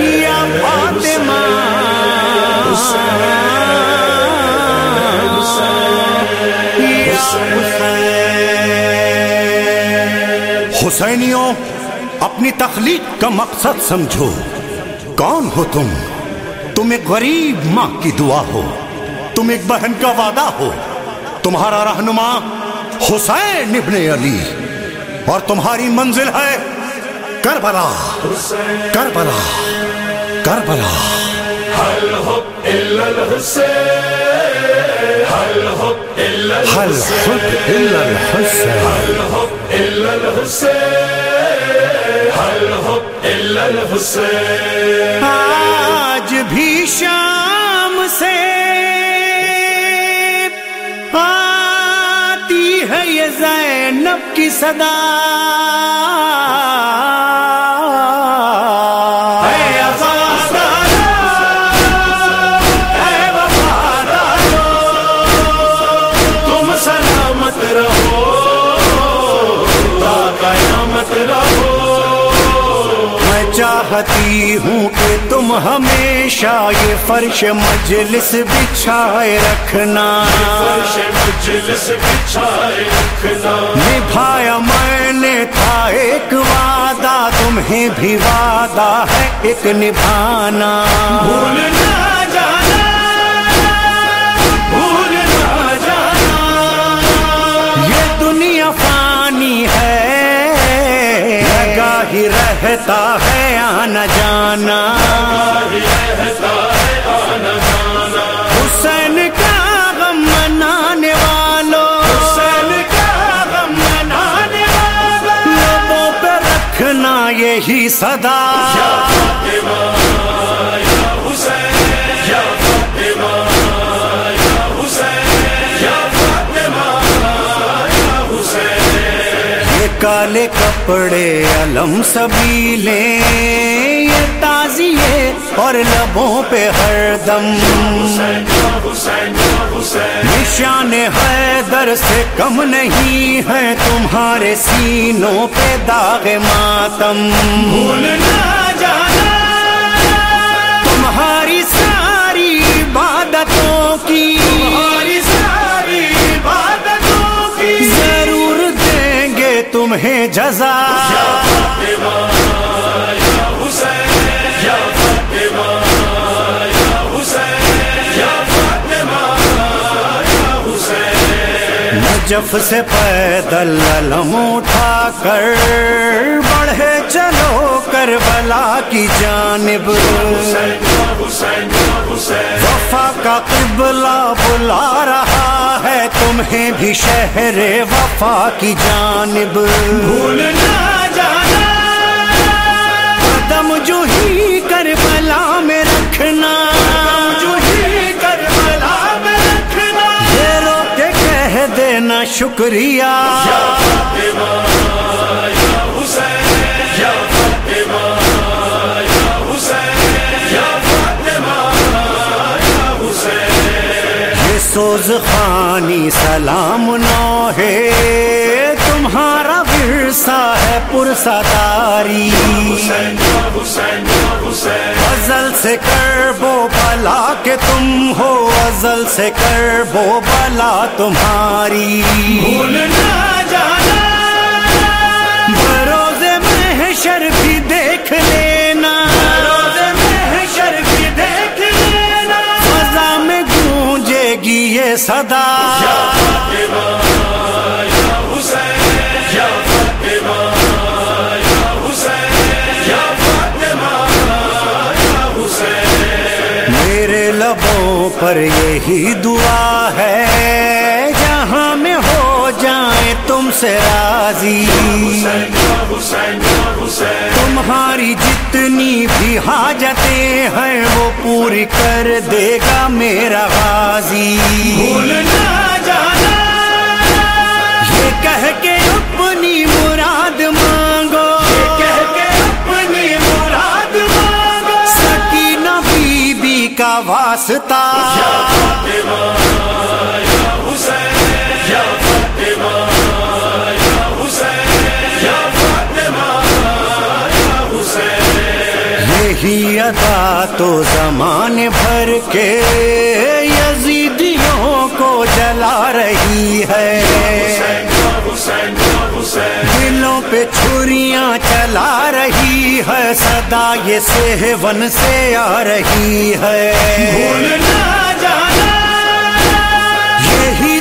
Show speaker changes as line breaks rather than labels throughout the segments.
یا فاطمہ۔ یا حسینیوں اپنی تخلیق کا مقصد سمجھو۔ کون ہو تم؟ تم ایک غریب ماں کی دعا ہو۔ تم ایک بہن کا وعدہ ہو۔ تمہارا رہنما حسین ابن علی۔ اور تمہاری منزل ہے کربلا کربلا کربلا۔ حل حب الا الحسین آج بھی شام صدا چاہتی ہوں کہ تم ہمیشہ یہ فرش مجلس بچھائے رکھنا نبھایا میں نے تھا ایک وعدہ تمہیں بھی وعدہ ہے ایک نبھانا بھول نہ جانا یہی صدا یہ کالے کپڑے علم سبھی لیں۔ اور لبوں پہ ہر دم۔ نشان حیدر سے کم نہیں ہے تمہارے سینوں پہ داغ ماتم۔ بھول نہ جانا۔ تمہاری ساری عبادتوں کی۔ تمہاری ساری عبادتوں کی۔ ضرور دیں گے تمہیں جزا۔ نجف سے پیدل علم اٹھا کر بڑھے چلو کربلا کی جانب۔ وفا کا قبلہ بلا رہا ہے تمہیں بھی شہر وفا کی جانب۔ بھول نہ جانا۔ قدم جو ہی کربلا میں رکھنا۔ شکریہ۔ سوز خانی سلام نو ہے تمہارا ورثہ ہے پرسداری ازل سے کر بو بلا کے تم ہو ازل سے کر بو بلا تمہاری۔ بھول نہ جانا۔ بروز محشر بھی دیکھ لینا۔ بروز محشر بھی دیکھ لینا۔ فضا میں گونجے گی یہ صدا۔ یہی دعا ہے۔ جہاں میں ہو جائیں تم سے راضی۔ تمہاری جتنی بھی حاجتیں ہیں وہ پوری کر دے گا میرا غازی۔ جانا۔ یہ کہہ کے اپنی مراد مانگو۔ کہہ کے اپنی مراد مانگو۔ سکینہ بی بی کا واسطہ یہی ادا تو زمانے بھر کے یزیدیوں کو جلا رہی ہے۔ دلوں پہ چھریاں چلا رہی ہے۔ صدا یہ سہون سے آ رہی ہے۔ یہی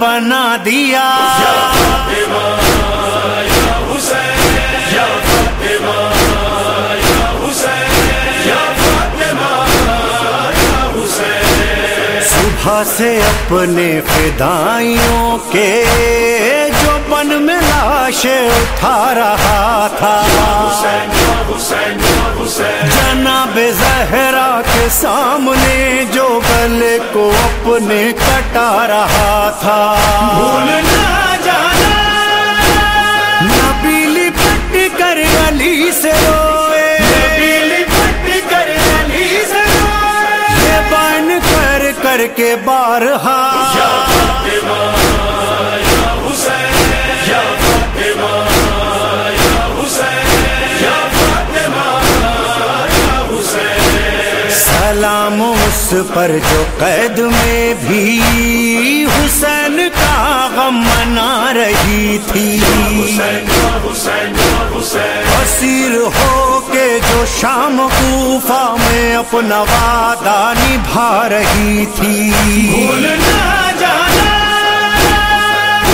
بنا دیا۔ صبح سے اپنے فدائیوں کے جو بن میں لاش اٹھا رہا تھا۔ جناب زہرا کے سامنے جو گلے کو اپنے کٹا رہا تھا۔ بھولنا جانا۔ کر کے بارہا سلام اس پر جو قید میں بھی حسین غم منا رہی تھی۔ اسیر ہو کے جو شام کوفہ میں اپنا وعدہ نبھا رہی تھی۔ بھولنا جانا۔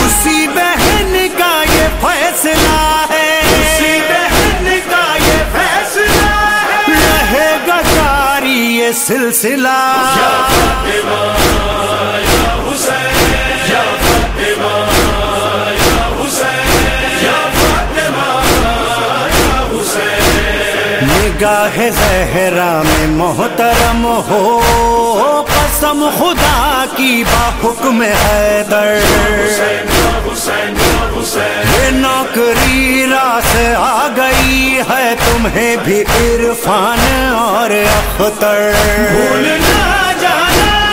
اسی بہن کا یہ فیصلہ ہے۔ اسی بہن کا یہ فیصلہ ہے۔ رہے گا جاری یہ سلسلہ۔ نگاہ زہرا میں محترم، ہو قسم خدا کی با حکم حیدر۔ یہ نوکری راس آ گئی ہے، تمہیں بھی عرفان اور اختر۔ بھولنا جانا۔